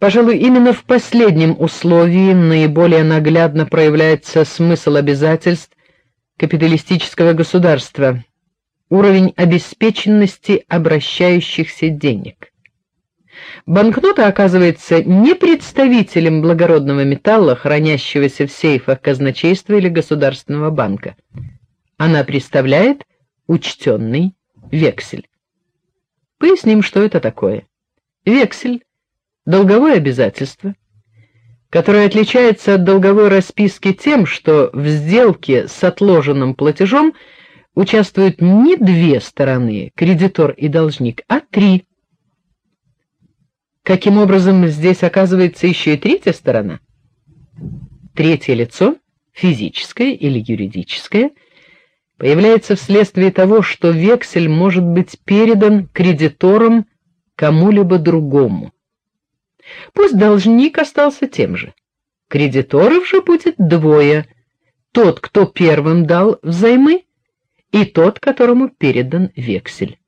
Пожалуй, именно в последнем условии наиболее наглядно проявляется смысл обязательств капиталистического государства, уровень обеспеченности обращающихся денег. Банкнота оказывается не представителем благородного металла, хранящегося в сейфах казначейства или государственного банка. Она представляет учтенный вексель. Поясним, что это такое. Вексель долговое обязательство, которое отличается от долговой расписки тем, что в сделке с отложенным платежом участвуют не две стороны, кредитор и должник, а три. Каким образом здесь оказывается еще и третья сторона? Третье лицо, физическое или юридическое, появляется вследствие того, что вексель может быть передан кредитором кому-либо другому. Пусть должник остался тем же. Кредиторов же будет двое: тот, кто первым дал взаймы, и тот, которому передан вексель.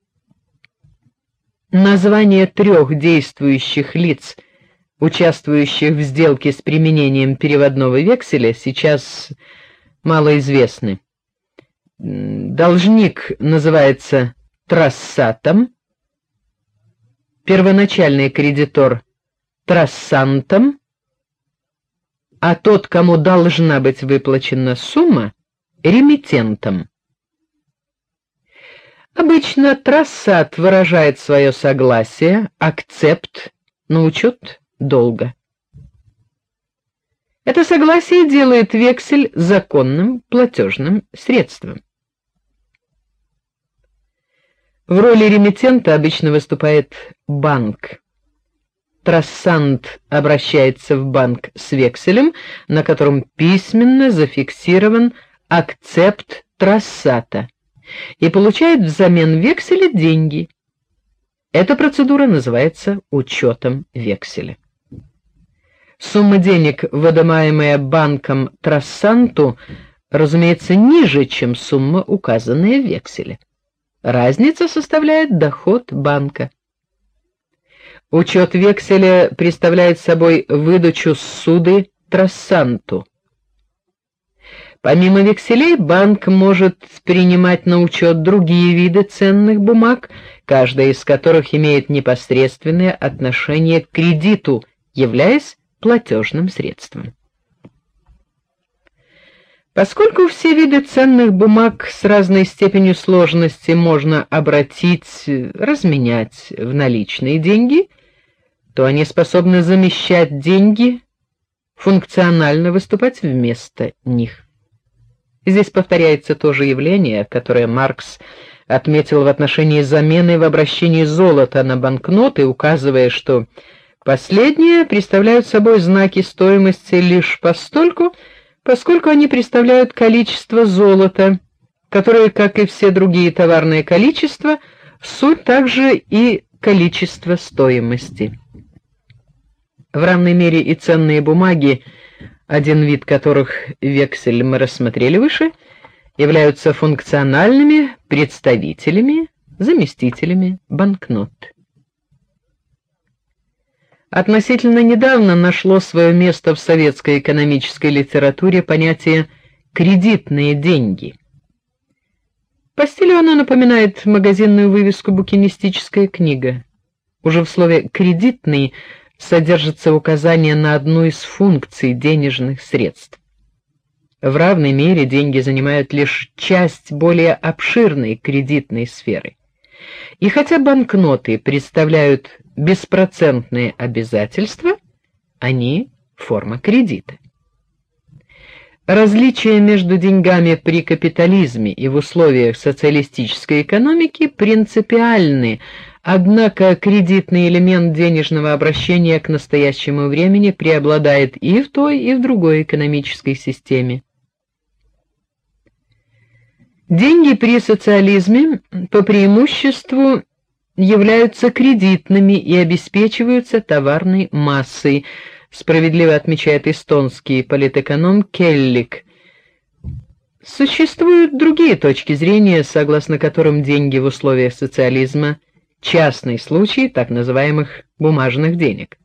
Названия трех действующих лиц, участвующих в сделке с применением переводного векселя, сейчас малоизвестны. Должник называется трассатом, первоначальный кредитор трассантом, а тот, кому должна быть выплачена сумма, ремитентом. Обычно трассат выражает свое согласие, акцепт на учет долга. Это согласие делает вексель законным платежным средством. В роли ремитента обычно выступает банк. Трассант обращается в банк с векселем, на котором письменно зафиксирован акцепт трассата и получает взамен векселя деньги. Эта процедура называется учетом векселя. Сумма денег, выдаваемая банком трассанту, разумеется, ниже, чем сумма, указанная в векселе. Разница составляет доход банка. Учет векселя представляет собой выдачу суды трассанту. Помимо векселей банк может принимать на учет другие виды ценных бумаг, каждая из которых имеет непосредственное отношение к кредиту, являясь платежным средством. Поскольку все виды ценных бумаг с разной степенью сложности можно обратить, разменять в наличные деньги, то они способны замещать деньги, функционально выступать вместо них. Здесь повторяется то же явление, которое Маркс отметил в отношении замены в обращении золота на банкноты, указывая, что последние представляют собой знаки стоимости лишь постольку, поскольку они представляют количество золота, которое, как и все другие товарные количества, суть также и количество стоимости. В равной мере и ценные бумаги, один вид которых вексель мы рассмотрели выше, являются функциональными представителями, заместителями банкнот. Относительно недавно нашло свое место в советской экономической литературе понятие кредитные деньги. По стилю оно напоминает магазинную вывеску букинистическая книга. Уже в слове кредитный содержится указание на одну из функций денежных средств. В равной мере деньги занимают лишь часть более обширной кредитной сферы. И хотя банкноты представляют беспроцентные обязательства, они форма кредита. Различия между деньгами при капитализме и в условиях социалистической экономики принципиальны, Однако кредитный элемент денежного обращения к настоящему времени преобладает и в той, и в другой экономической системе. Деньги при социализме по преимуществу являются кредитными и обеспечиваются товарной массой, справедливо отмечает эстонский политэконом Келлик. Существуют другие точки зрения, согласно которым деньги в условиях социализма – частный случай так называемых бумажных денег.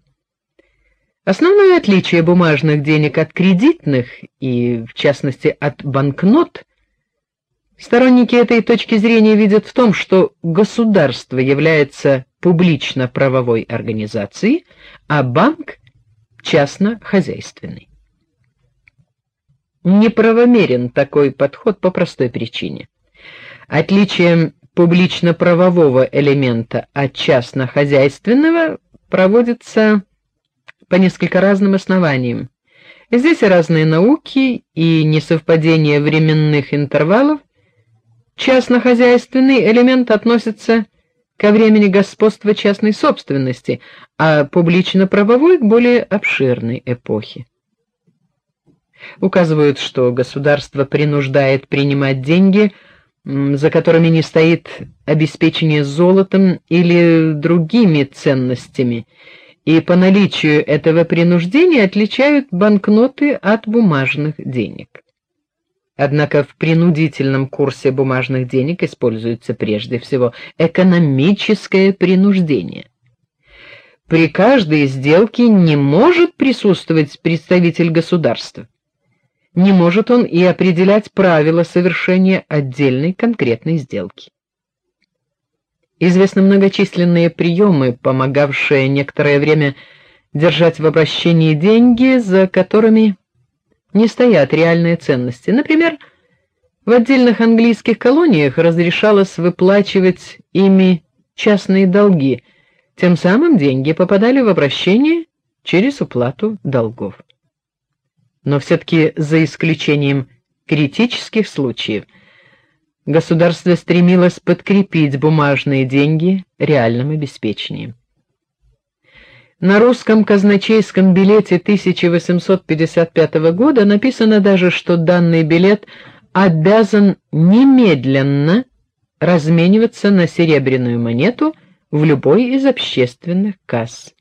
Основное отличие бумажных денег от кредитных и, в частности, от банкнот сторонники этой точки зрения видят в том, что государство является публично-правовой организацией, а банк частно-хозяйственный. Неправомерен такой подход по простой причине. Отличием публично-правового элемента от частно-хозяйственного проводится по несколько разным основаниям. Здесь и разные науки, и несовпадение временных интервалов. Частно-хозяйственный элемент относится ко времени господства частной собственности, а публично-правовой к более обширной эпохе. Указывают, что государство принуждает принимать деньги, за которыми не стоит обеспечение золотом или другими ценностями, и по наличию этого принуждения отличают банкноты от бумажных денег. Однако в принудительном курсе бумажных денег используется прежде всего экономическое принуждение. При каждой сделке не может присутствовать представитель государства. Не может он и определять правила совершения отдельной конкретной сделки. Известны многочисленные приемы, помогавшие некоторое время держать в обращении деньги, за которыми не стоят реальные ценности. Например, в отдельных английских колониях разрешалось выплачивать ими частные долги. Тем самым деньги попадали в обращение через уплату долгов. Но все таки за исключением критических случаев – государство стремилось подкрепить бумажные деньги реальным обеспечением. На русском казначейском билете 1855 года написано даже, что данный билет обязан немедленно размениваться на серебряную монету в любой из общественных касс.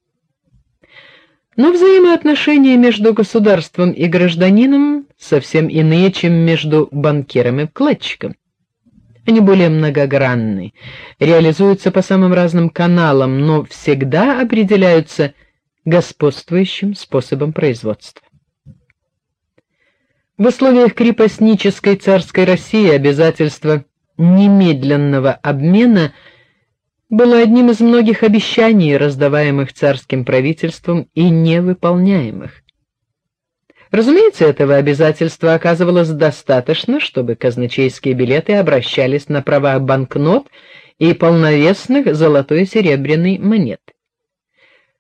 Но взаимоотношения между государством и гражданином совсем иные, чем между банкиром и вкладчиком. Они более многогранны, реализуются по самым разным каналам, но всегда определяются господствующим способом производства. В условиях крепостнической царской России обязательство немедленного обмена было одним из многих обещаний, раздаваемых царским правительством и невыполняемых. Разумеется, этого обязательства оказывалось достаточно, чтобы казначейские билеты обращались на права банкнот и полновесных золотой и серебряной монет.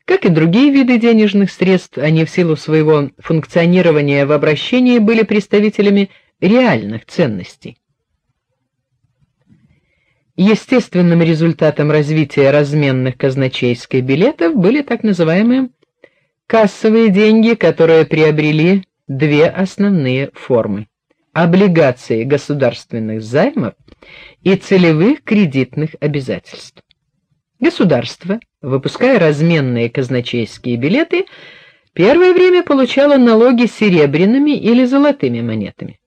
Как и другие виды денежных средств, они в силу своего функционирования в обращении были представителями реальных ценностей. Естественным результатом развития разменных казначейских билетов были так называемые Кассовые деньги, которые приобрели две основные формы: облигации государственных займов и целевых кредитных обязательств. Государство, выпуская разменные казначейские билеты, первое время получало налоги серебряными или золотыми монетами.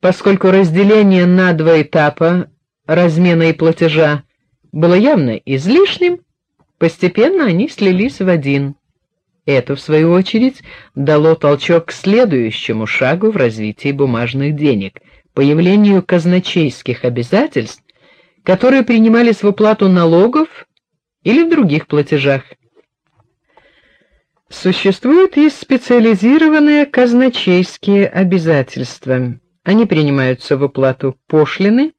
Поскольку разделение на два этапа размена и платежа было явно излишним, постепенно они слились в один это, в свою очередь, дало толчок к следующему шагу в развитии бумажных денег появлению казначейских обязательств, которые принимались в уплату налогов или в других платежах. Существуют и специализированные казначейские обязательства. Они принимаются в уплату пошлины,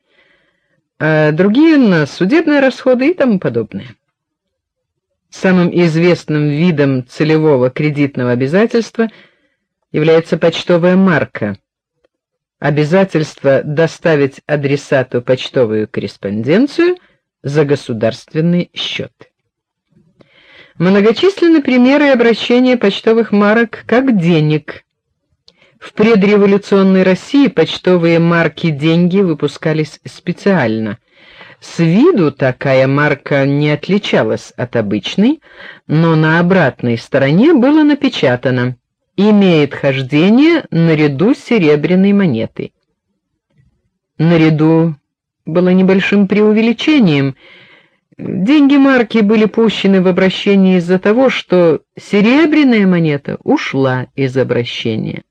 другие на судебные расходы и тому подобное. Самым известным видом целевого кредитного обязательства является почтовая марка. Обязательство доставить адресату почтовую корреспонденцию за государственный счет. Многочисленны примеры обращения почтовых марок как денег. В предреволюционной России почтовые марки деньги выпускались специально – с виду такая марка не отличалась от обычной, но на обратной стороне было напечатано: имеет хождение наряду с серебряной монетой. Наряду было небольшим преувеличением. Деньги марки были пущены в обращение из-за того, что серебряная монета ушла из обращения.